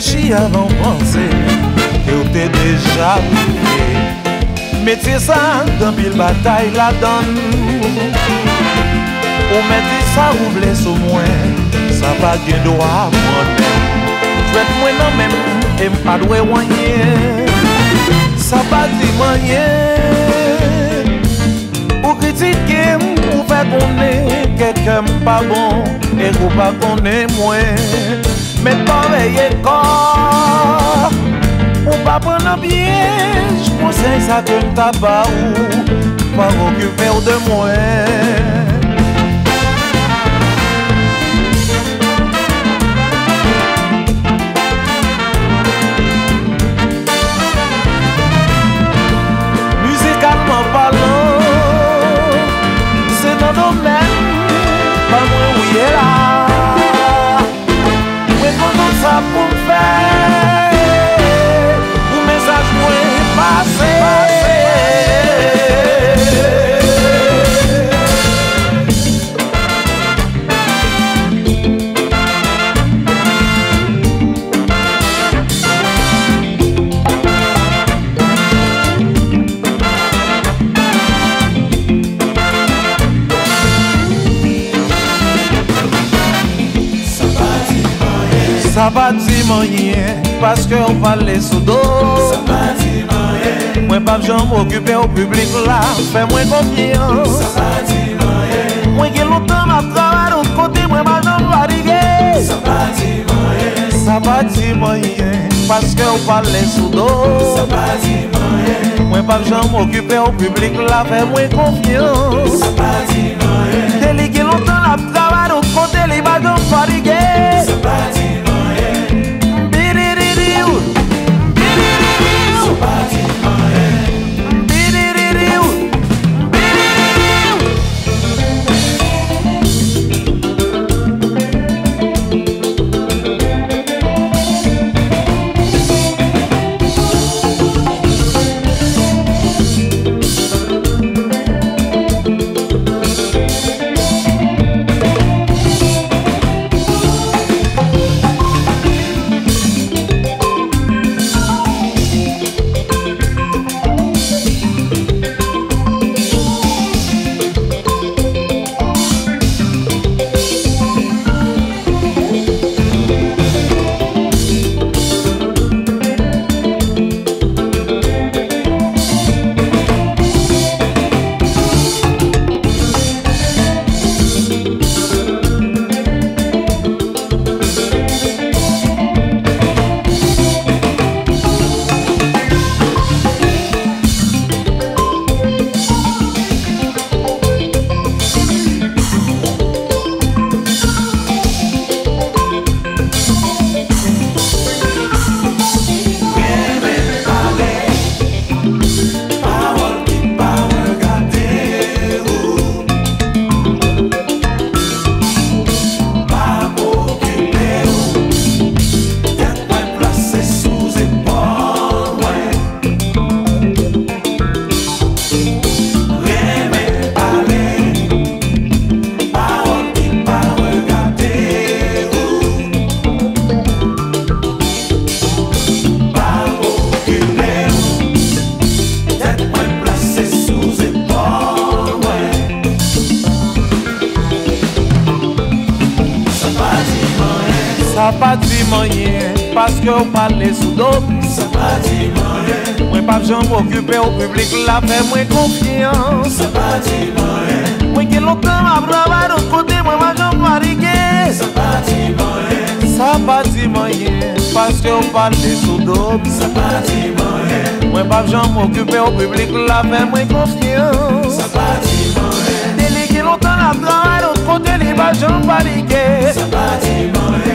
réfléchi avant de penser que t'es déjà arrivé. Mettez ça dans mille batailles la donne. Ou mettez ça ou blesse au moins, ça va bien droit moi-même. Faites moi non même, et pas doué Ça va dire moyen. Ou critiquer, ou faire qu'on est quelqu'un pas bon, et ou pas qu'on est Met pa veye kor Ou pa pran an pyej Konsey sa ke mta pa ou Pa vokuper de mwen Sa pa di manyen, paske ou pale sou do Sa pa di manyen, mwen pap jan m'okupe ou publik la Fè mwen konfyan, sa pa di manyen Mwen gen loutan ma travay ou kote mwen pa jan m'varige Sa pa di manyen, sa pa di manyen, paske ou pale sou do Sa pa di manyen, mwen pap jan m'okupe ou publik la Fè mwen konfyan, sa pa di manyen pa di manyen, paske ou pale sou do Sa pa di manyen Mwen pa jan m'okupe ou publik la fe mwen konfians Sa pa di manyen Mwen gen lontan ma brava do kote mwen pa jan m'varige Sa pa di manyen Sa pa di manyen, paske ou pale sou do Sa pa di manyen Mwen pa jan m'okupe ou publik la fe mwen konfians Sa pa di manyen Deli gen lontan ma brava do kote li pa jan m'varige Sa pa di manyen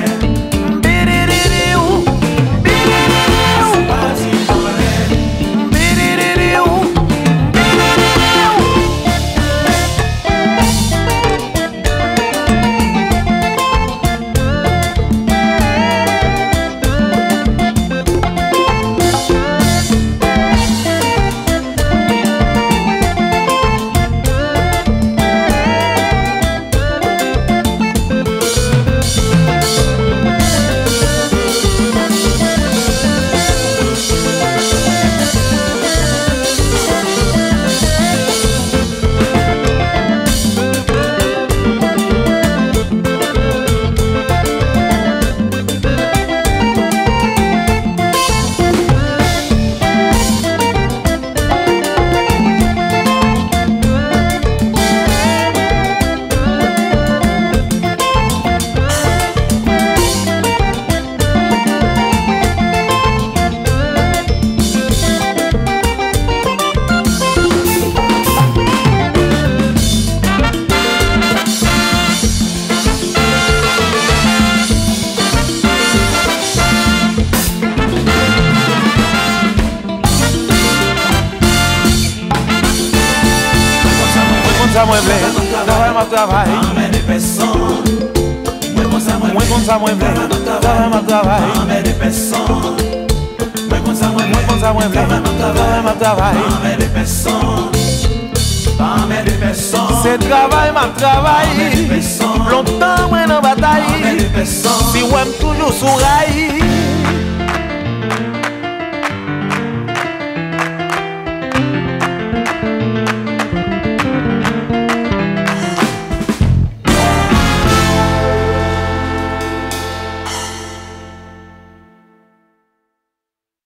sa mwen vle, travay ma travay Mwen kon sa mwen vle, travay ma travay Mwen kon sa mwen vle, travay ma travay Se travay ma travay, lontan mwen an batay Si wèm toujou sou ray